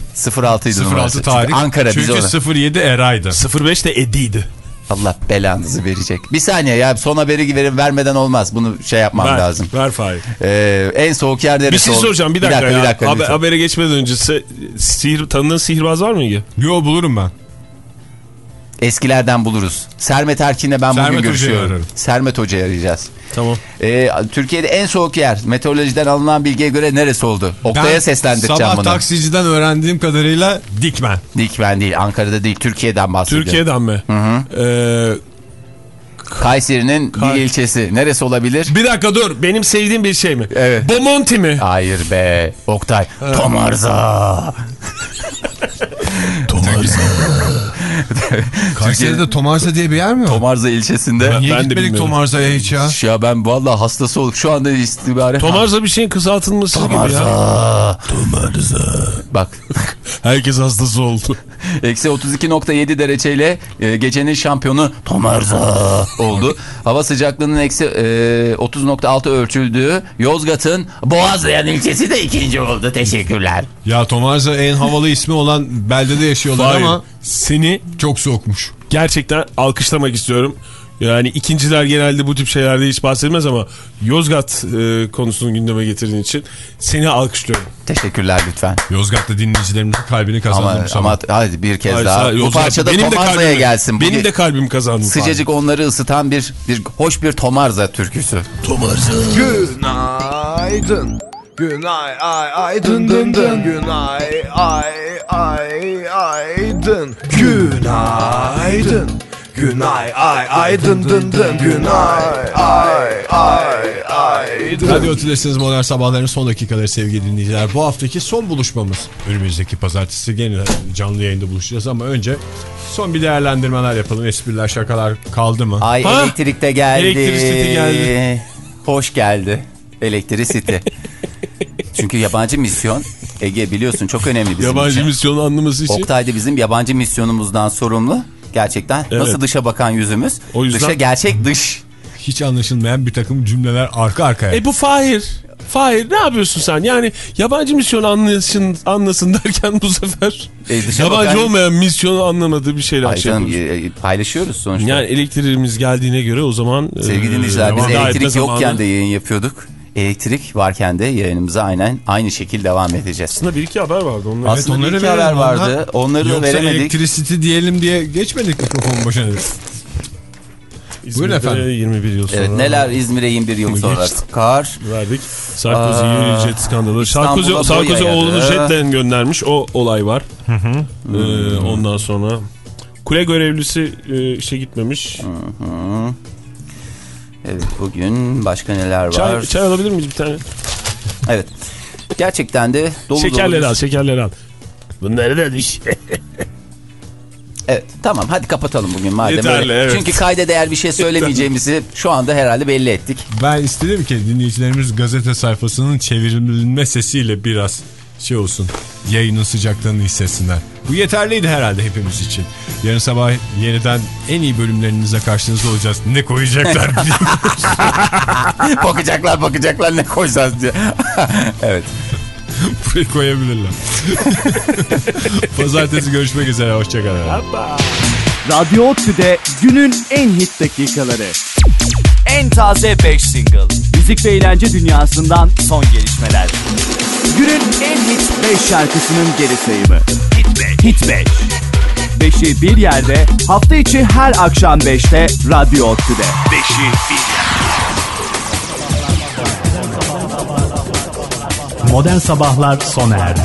06 idi numarası. 06 tarih. Çünkü Ankara bize Çünkü ona. 07 Eray'dı. 05 de Edi'ydi. Allah belanızı verecek. Bir saniye ya son haberi verin vermeden olmaz. Bunu şey yapmam Ver, lazım. ver Fahir. Ee, en soğuk yer neresi Bir şey soracağım bir dakika, ya. Bir dakika Haber- habere geçmeden önce sihir, tanıdığın sihirbaz var mı? Yo bulurum ben. Eskilerden buluruz. Sermet Erkin'le ben Sermet bugün Hoca'yı görüşüyorum. ararım. Sermet Hoca'yı arayacağız. Tamam. Ee, Türkiye'de en soğuk yer meteorolojiden alınan bilgiye göre neresi oldu? Oktay'a seslendireceğim sabah bunu. taksiciden öğrendiğim kadarıyla Dikmen. Dikmen değil Ankara'da değil Türkiye'den bahsediyorum. Türkiye'den mi? Ee, Kayseri'nin Kay- bir ilçesi. Neresi olabilir? bir dakika dur. Benim sevdiğim bir şey mi? Evet. Bomonti mi? Hayır be. Oktay. Tomarza. Kayseri'de Tomarza diye bir yer mi var? Tomarza ilçesinde. Niye Ben de gitmedik bilmiyorum. Tomarza'ya hiç ya? Ya ben vallahi hastası olduk. Şu anda istibare. Tomarza bir şeyin kısaltılması gibi ya. Tomarza. Tomarza. Bak. Herkes hastası oldu. Eksi 32.7 dereceyle e, gecenin şampiyonu Tomarza oldu. Hava sıcaklığının eksi e, 30.6 ölçüldüğü Yozgat'ın Boğazlayan ilçesi de ikinci oldu. Teşekkürler. Ya Tomarza en havalı ismi olan beldede yaşıyorlar Hayır. ama Seni çok soğukmuş. gerçekten alkışlamak istiyorum. Yani ikinciler genelde bu tip şeylerde hiç bahsedilmez ama Yozgat e, konusunu gündeme getirdiğin için seni alkışlıyorum. Teşekkürler lütfen. Yozgat'ta dinleyicilerimizin kalbini kazandım Ama, ama hadi bir kez Hayır, daha. Bu parça da Tomarza'ya kalbimi- gelsin. Benim de kalbim kazandı. Sıcacık onları ısıtan bir, bir hoş bir Tomarza türküsü. Günaydın. Günay ay ay dın dın dın. Günay ay ay ay dın. Günaydın. Günay ay ay dın dın dın. Günay ay ay ay dın. Radyo Tülesi'niz Modern Sabahların son dakikaları sevgili dinleyiciler. Bu haftaki son buluşmamız. Önümüzdeki pazartesi gene canlı yayında buluşacağız ama önce son bir değerlendirmeler yapalım. Espriler, şakalar kaldı mı? Ay Ha? elektrikte geldi. Elektricity geldi. Hoş geldi. Elektricity. Çünkü yabancı misyon Ege biliyorsun çok önemli bizim Yabancı için. misyonu anlaması için. Oktay da bizim yabancı misyonumuzdan sorumlu. Gerçekten Evet. nasıl dışa bakan yüzümüz. O yüzden- Dışa gerçek dış. Hiç anlaşılmayan bir takım cümleler arka arkaya. E bu Fahir. Fahir ne yapıyorsun sen? Yani yabancı misyonu anlasın, anlasın derken bu sefer E, yabancı bakan- olmayan misyonu anlamadığı bir şeyler Ay şey canım, e, e, paylaşıyoruz sonuçta. Yani elektriğimiz geldiğine göre o zaman... Sevgili e, dinleyiciler biz veda etme elektrik zamanı. yokken de yayın yapıyorduk. Elektrik varken de yayınımıza aynen aynı şekilde devam edeceğiz. Aslında bir iki haber vardı. Onlar. Aslında onları bir iki haber Onlar- vardı. Onları da Yoksa veremedik. Electricity diyelim diye geçmedik mikrofon başına. İzmir'de Buyurun efendim. 21 yıl sonra Evet neler İzmir'e 21 yıl sonra kar. verdik. Sarkozy'yi Aa, jet skandalı. Sarkozy, Sarkozy oğlunu jetle göndermiş. O olay var. Ee, ondan sonra kule görevlisi e, işe gitmemiş. Evet bugün başka neler var? Çay, çay alabilir miyiz bir tane? Evet. Gerçekten de dolu şekerleri dolu. al, şekerleri al. Bunları da düş. Evet tamam hadi kapatalım bugün madem Yeterli, öyle. evet. Çünkü kayda değer bir şey söylemeyeceğimizi şu anda herhalde belli ettik. Ben istedim ki dinleyicilerimiz gazete sayfasının çevrilme sesiyle biraz şey olsun. Yayının sıcaklığını hissetsinler. Bu yeterliydi herhalde hepimiz için. Yarın sabah yeniden en iyi bölümlerinize karşınızda olacağız. Ne koyacaklar bakacaklar bakacaklar ne koyacağız diye. evet. Buraya koyabilirler. Pazartesi görüşmek üzere. Hoşçakalın. Radyo ODTÜ'de günün en hit dakikaları. En taze 5 single. Müzik ve eğlence dünyasından son gelişmeler. Günün en hit 5 şarkısının geri sayımı. Hit 5. Hit 5. 5'i bir yerde hafta içi her akşam 5'te Radyo ODTÜ'de. 5'i bir Modern Sabahlar sona erdi.